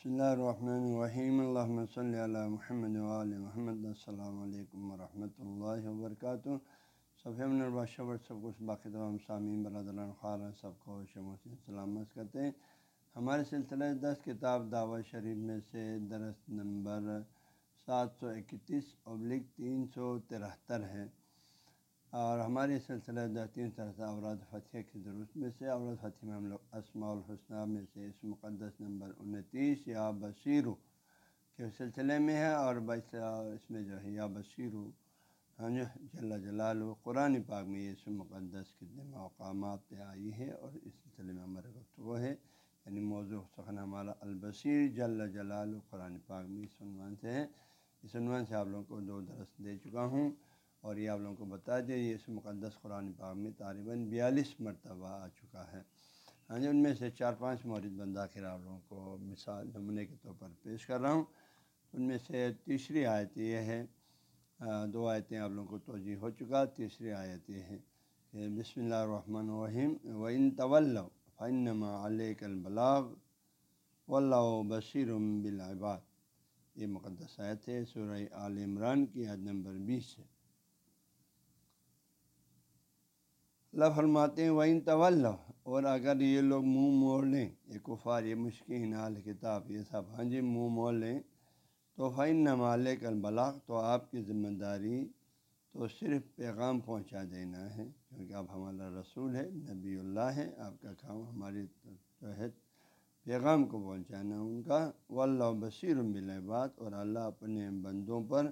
بسم اللہ الرحمن الرحیم الحمۃ صلی اللہ محمد علیہ محمد السلام علیکم ورحمۃ اللہ وبرکاتہ صفحہ سب کچھ باقی تمام سامعین برادران خارہ سب کو شموسی سلامت کرتے ہیں ہمارے سلسلہ دس کتاب دعوت شریف میں سے درس نمبر سات سو اکتیس ابلک تین سو ترہتر ہے اور ہمارے سلسلہ تین طرح اوراد فتح کے درست میں سے اوراد فتح میں ہم لوگ اسماع الحسنہ میں سے اس مقدس نمبر انتیس یا بصیرو کے سلسلے میں ہے اور بس اس میں جو ہے یا بصیرو ہاں جو جل جلال و قرآن پاک میں یہ مقدس کتنے مقامات پہ آئی ہے اور اس سلسلے میں ہمارے گفتگو ہے۔ یعنی موضوع سخن ہمارا البصیر جل جلال و قرآن پاک میں اس عنوان سے ہے۔ اس عنوان سے آپ لوگوں کو دو درس دے چکا ہوں۔ اور یہ آپ لوگوں کو بتا دیں یہ اس مقدس قرآن پاک میں طالباً بیالیس مرتبہ آ چکا ہے۔ ہاں جی ان میں سے چار پانچ مورد بندہ کے آپ لوگوں کو مثال، نمونے کے طور پر پیش کر رہا ہوں۔ ان میں سے تیسری آیت یہ ہے۔ دو آیتیں آپ لوگوں کو توجہ ہو چکا، تیسری آیت یہ ہے کہ بسم اللہ الرحمن الرحیم و ان طول فنما علیہ البلاغ و اللہ بشیر بالعباد۔ یہ مقدس آیت ہے، سورہ عال عمران کی عید نمبر بیس ہے۔ اللہ فرماتے ہیں وین طول اور اگر یہ لوگ منہ موڑ لیں، یہ کفار، یہ مشکل عال کتاب، یہ سب ہاں جی منہ موڑ لیں، تو فین نمالے کل بلاغ تو آپ کی ذمہ داری تو صرف پیغام پہنچا دینا ہے، کیونکہ آپ ہمارا رسول ہے نبی اللہ ہے آپ کا کام ہماری تحت پیغام کو پہنچانا ان کا و اللہ بصیر بات اور اللہ اپنے بندوں پر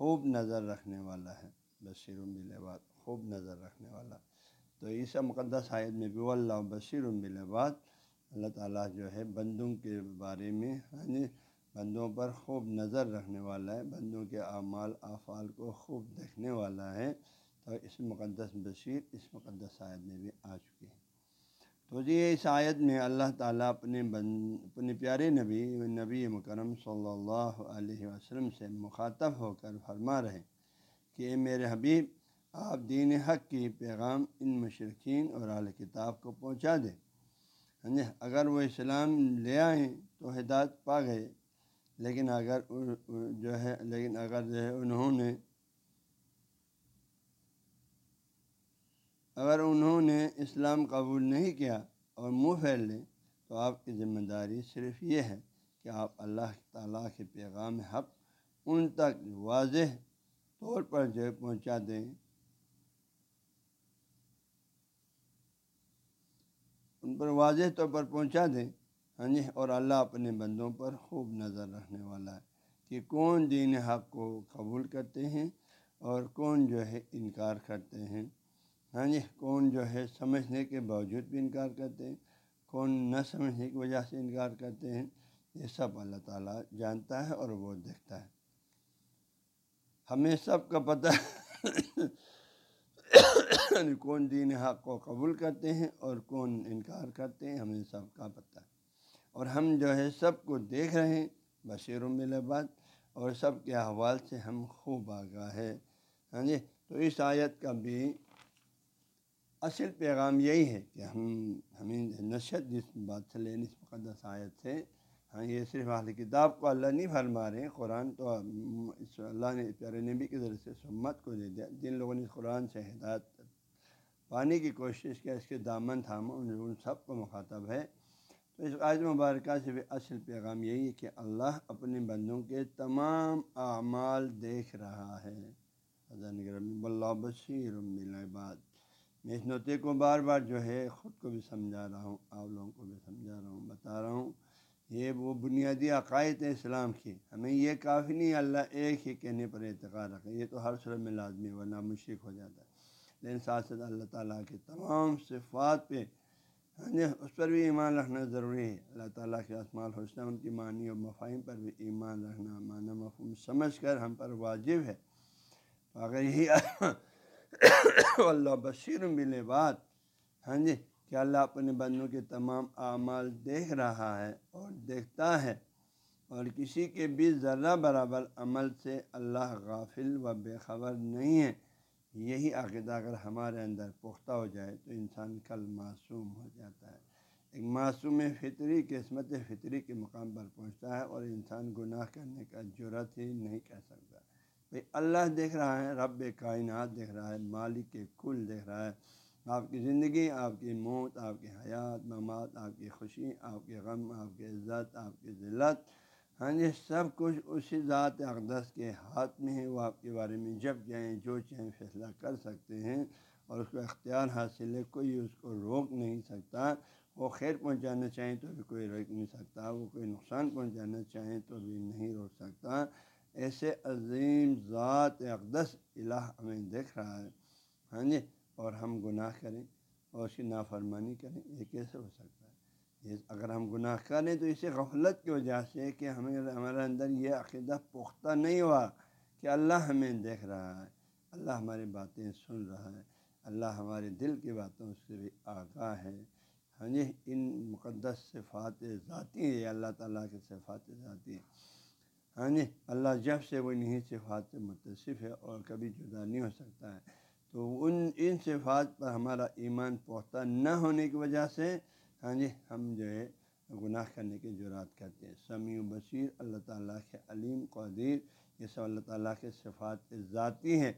خوب نظر رکھنے والا ہے، بصیر بات خوب نظر رکھنے والا۔ تو عیسیٰ مقدس آیت میں بھی اللہ بشیر بات اللہ تعالیٰ جو ہے بندوں کے بارے میں ہاں جی، بندوں پر خوب نظر رکھنے والا ہے، بندوں کے اعمال افعال کو خوب دیکھنے والا ہے۔ تو اس مقدس بشیر اس مقدس آیت میں بھی آ چکی ہے تو جی اس آیت میں اللہ تعالیٰ اپنے بند اپنے پیارے نبی نبی مکرم صلی اللہ علیہ وسلم سے مخاطب ہو کر فرما رہے کہ اے میرے حبیب آپ دین حق کی پیغام ان مشرقین اور اعلی کتاب کو پہنچا دیں۔ ہاں جی اگر وہ اسلام لے آئیں تو ہدایت پا گئے، لیکن اگر جو ہے، لیکن اگر جو ہے انہوں نے اگر انہوں نے اسلام قبول نہیں کیا اور منہ پھیل لیں، تو آپ کی ذمہ داری صرف یہ ہے کہ آپ اللہ تعالیٰ کے پیغام حق ان تک واضح طور پر جو ہے پہنچا دیں۔ ان پر واضح طور پر پہنچا دیں۔ ہاں جی اور اللہ اپنے بندوں پر خوب نظر رکھنے والا ہے کہ کون دین حق کو قبول کرتے ہیں اور کون جو ہے انکار کرتے ہیں۔ ہاں جی کون جو ہے سمجھنے کے باوجود بھی انکار کرتے ہیں، کون نہ سمجھنے کی وجہ سے انکار کرتے ہیں، یہ سب اللہ تعالیٰ جانتا ہے اور وہ دیکھتا ہے۔ ہمیں سب کا پتہ یعنی کون دین حق کو قبول کرتے ہیں اور کون انکار کرتے ہیں ہمیں سب کا پتہ ہے۔ اور ہم جو ہے سب کو دیکھ رہے ہیں، بشیر و اور سب کے احوال سے ہم خوب آگاہ ہے ہاں جی؟ تو اس آیت کا بھی اصل پیغام یہی ہے کہ ہم، ہمیں نشت جس بات سے لیں اس مقدس آیت سے ہاں یہ صرف اہل کتاب کو اللہ نہیں فرما رہے ہیں، قرآن تو اس اللہ نے پیارے نبی کے ذریعے سے سمت کو دے دیا۔ جن لوگوں نے قرآن سے ہدایت پانے کی کوشش کیا اس کے دامن تھام ان سب کو مخاطب ہے۔ تو اس آج مبارکہ سے بھی اصل پیغام یہی ہے کہ اللہ اپنے بندوں کے تمام اعمال دیکھ رہا ہے۔ اللہ بشیر بات میں اس نوتے کو بار بار جو ہے خود کو بھی سمجھا رہا ہوں، آپ لوگوں کو بھی سمجھا رہا ہوں، بتا رہا ہوں۔ یہ وہ بنیادی عقائد ہے اسلام کی۔ ہمیں یہ کافی نہیں، اللہ ایک ہی کہنے پر اعتقاد رکھے۔ یہ تو ہر صورت میں لازمی ورنہ مشرق ہو جاتا ہے۔ لیکن ساتھ ساتھ اللہ تعالیٰ کے تمام صفات پہ ہاں جی اس پر بھی ایمان رکھنا ضروری ہے۔ اللہ تعالیٰ کے اسمال حسنہ ان کی معنی و مفاہم پر بھی ایمان رکھنا معنی مفہوم سمجھ کر ہم پر واجب ہے۔ اگر یہی اللہ بشیر ملے بات ہاں جی کہ اللہ اپنے بندوں کے تمام اعمال دیکھ رہا ہے اور دیکھتا ہے اور کسی کے بھی ذرہ برابر عمل سے اللہ غافل و بے خبر نہیں ہے۔ یہی عقیدہ اگر ہمارے اندر پختہ ہو جائے تو انسان کل معصوم ہو جاتا ہے۔ ایک معصوم فطری قسمت فطری کے مقام پر پہنچتا ہے اور انسان گناہ کرنے کا جرت ہی نہیں کہہ سکتا۔ بھائی اللہ دیکھ رہا ہے، رب کائنات دیکھ رہا ہے، مالک کے کل دیکھ رہا ہے۔ آپ کی زندگی، آپ کی موت، آپ کی حیات، ممات، آپ کی خوشی، آپ کے غم، آپ کی عزت، آپ کی ذلت۔ ہاں جی سب کچھ اسی ذات اقدس کے ہاتھ میں ہے۔ وہ آپ کے بارے میں جب چاہیں، جو چاہیں فیصلہ کر سکتے ہیں اور اس کو اختیار حاصل ہے، کوئی اس کو روک نہیں سکتا۔ وہ خیر پہنچانا چاہیں تو بھی کوئی روک نہیں سکتا۔ وہ کوئی نقصان پہنچانا چاہیں تو بھی نہیں روک سکتا۔ ایسے عظیم ذات اقدس الہ ہمیں دیکھ رہا ہے۔ ہاں جی اور ہم گناہ کریں اور اس کی نافرمانی کریں، یہ کیسے ہو سکتا ہے؟ یہ اگر ہم گناہ کریں تو اسی غفلت کی وجہ سے کہ ہمیں، ہمارے اندر یہ عقیدہ پختہ نہیں ہوا کہ اللہ ہمیں دیکھ رہا ہے، اللہ ہماری باتیں سن رہا ہے، اللہ ہمارے دل کی باتوں سے بھی آگاہ ہے۔ ہاں جی ان مقدس صفات ذاتی ہے اللہ تعالیٰ کے صفات ذاتی ہے ہاں جی اللہ جب سے وہ انہیں صفات سے متصف ہے اور کبھی جدا نہیں ہو سکتا ہے۔ تو ان ان صفات پر ہمارا ایمان پختہ نہ ہونے کی وجہ سے ہاں جی ہم جو ہے گناہ کرنے کی جرات کرتے ہیں۔ سمیع و بصیر، اللہ تعالیٰ کے علیم قدیر یہ سب اللہ تعالیٰ کے صفات ذاتی ہیں۔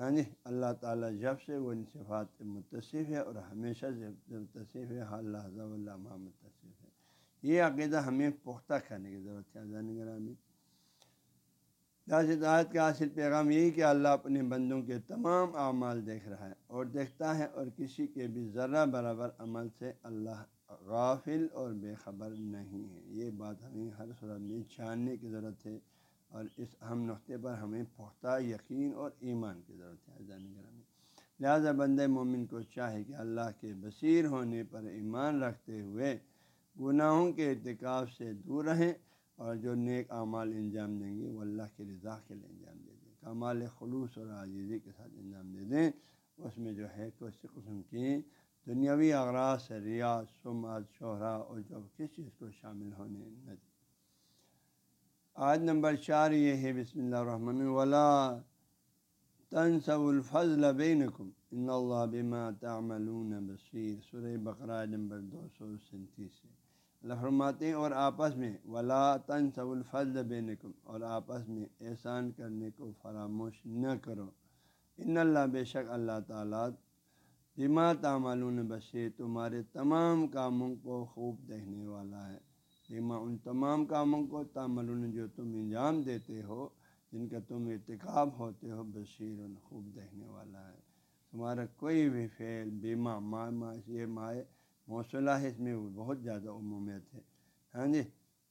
ہاں جی اللہ تعالیٰ جب سے وہ ان صفات متصف ہے اور ہمیشہ سے متصف ہے اللہ اللہ متصف ہے۔ یہ عقیدہ ہمیں پختہ کرنے کی ضرورت ہے۔ اذان گرامی آیت کا حاصل پیغام یہی کہ اللہ اپنے بندوں کے تمام اعمال دیکھ رہا ہے اور دیکھتا ہے اور کسی کے بھی ذرہ برابر عمل سے اللہ غافل اور بے خبر نہیں ہے۔ یہ بات ہمیں ہر صورت میں جاننے کی ضرورت ہے اور اس اہم نقطے پر ہمیں پختہ یقین اور ایمان کی ضرورت ہے۔ گرامی لہٰذا بند مومن کو چاہے کہ اللہ کے بصیر ہونے پر ایمان رکھتے ہوئے گناہوں کے ارتکاب سے دور رہیں اور جو نیک اعمال انجام دیں گے، وہ اللہ کے رضا کے لیے انجام دے دیں۔ کمال خلوص اور عاجزی کے ساتھ انجام دے دیں۔ اس میں جو ہے کسی قسم کی دنیاوی اغراض ریاض سماعت شہرا اور جو کس چیز کو شامل ہونے نہ دیں آج نمبر چار یہ ہے، بسم اللہ الرحمن ولا تنسب الفضل بینکم ان اللہ بما تعملون بصیر سورہ بقرہ نمبر دو سو سینتیس سے اللہ فرماتے ہیں، اور آپس میں، ولا تنسب الفضل بینکم اور آپس میں احسان کرنے کو فراموش نہ کرو۔ ان اللہ بے شک اللہ تعالیٰ بما تعملون بصیر تمہارے تمام کاموں کو خوب دیکھنے والا ہے۔ بیما ان تمام کاموں کو تعمل جو تم انجام دیتے ہو، جن کا تم ارتکاب ہوتے ہو بشیر خوب دیکھنے والا ہے۔ تمہارا کوئی بھی فعل بیما ماں یہ مائع موصلہ ہے اس میں بہت زیادہ عمومیت ہے۔ ہاں جی؟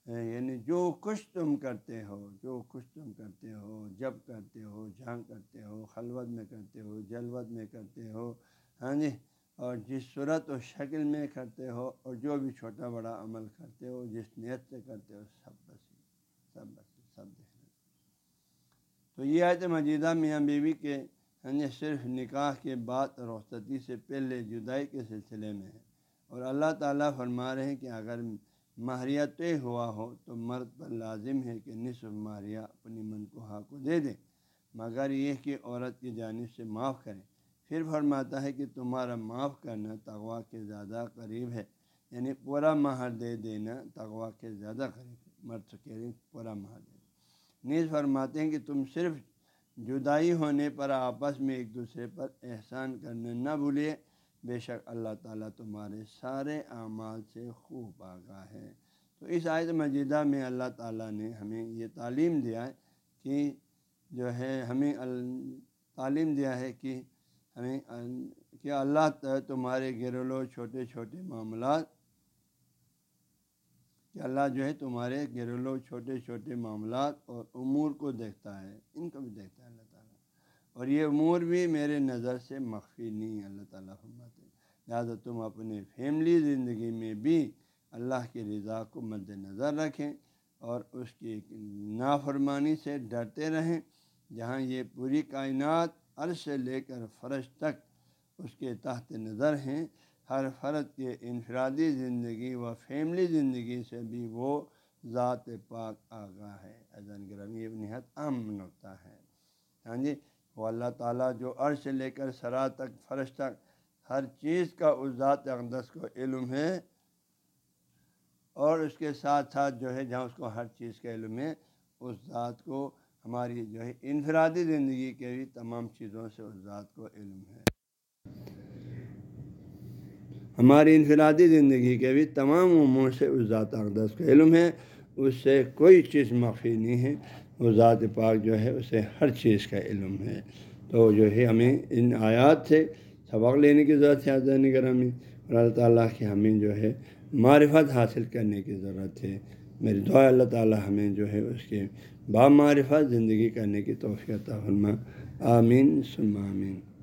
یعنی جو کچھ تم کرتے ہو، جو کچھ تم کرتے ہو، جب کرتے ہو، جہاں کرتے ہو، خلوت میں کرتے ہو، جلوت میں کرتے ہو ہاں جی؟ اور جس صورت و شکل میں کرتے ہو، اور جو بھی چھوٹا بڑا عمل کرتے ہو، جس نیت سے کرتے ہو، سب بس سب بس، سب دیکھ لیں۔ تو یہ آیت مجیدہ میاں بیوی کے یعنی صرف نکاح کے بعد رخصتی سے پہلے جدائی کے سلسلے میں ہے۔ اور اللہ تعالیٰ فرما رہے ہیں کہ اگر ماہریہ طے ہوا ہو تو مرد پر لازم ہے کہ نصف ماہریہ اپنی منقوہ کو دے دیں مگر یہ کہ عورت کی جانب سے معاف کریں پھر فرماتا ہے کہ تمہارا معاف کرنا تغوا کے زیادہ قریب ہے یعنی پورا مہر دے دینا تغوا کے زیادہ قریب ہے۔ مرد کہہ رہے پورا مہر دے نیز فرماتے ہیں کہ تم صرف جدائی ہونے پر آپس میں ایک دوسرے پر احسان کرنا نہ بھولے۔ بے شک اللہ تعالیٰ تمہارے سارے اعمال سے خوب آگاہ ہے۔ تو اس آیت مجیدہ میں اللہ تعالیٰ نے ہمیں یہ تعلیم دیا ہے کہ جو ہے ہمیں تعلیم دیا ہے کہ ہمیں کہ اللہ تمہارے گرولو چھوٹے چھوٹے معاملات، کہ اللہ جو ہے تمہارے گرولو چھوٹے چھوٹے معاملات اور امور کو دیکھتا ہے، ان کو بھی دیکھتا ہے اللہ تعالیٰ۔ اور یہ امور بھی میرے نظر سے مخفی نہیں اللہ تعالیٰ فرماتے لہٰذا تم اپنے فیملی زندگی میں بھی اللہ کی رضا کو مد نظر رکھیں اور اس کی نافرمانی سے ڈرتے رہیں، جہاں یہ پوری کائنات عرش سے لے کر فرش تک اس کے تحت نظر ہیں۔ ہر فرد کے انفرادی زندگی و فیملی زندگی سے بھی وہ ذات پاک آگاہ ہے۔ اذن گرمی یہ نہایت عام نقطہ ہے۔ ہاں جی؟ وہ اللہ تعالیٰ جو عرش سے لے کر سرا تک فرش تک ہر چیز کا اس ذات اقدس کو علم ہے اور اس کے ساتھ ساتھ جو ہے جہاں اس کو ہر چیز کا علم ہے، اس ذات کو ہماری جو ہے انفرادی زندگی کے بھی تمام چیزوں سے اس ذات کو علم ہے۔ ہماری انفرادی زندگی کے بھی تمام امور سے اس ذات اقدس کا علم ہے، اس سے کوئی چیز مخفی نہیں ہے۔ وہ ذات پاک جو ہے، اسے ہر چیز کا علم ہے۔ تو جو ہے، ہمیں ان آیات سے سبق لینے کی ضرورت ہے، آزاد نگر ہمیں اور اللہ تعالیٰ کی ہمیں جو ہے معرفت حاصل کرنے کی ضرورت ہے۔ میری دعا اللہ تعالیٰ ہمیں جو ہے اس کے با معرفت زندگی کرنے کی توفیع فرما۔ آمین سلم آمین۔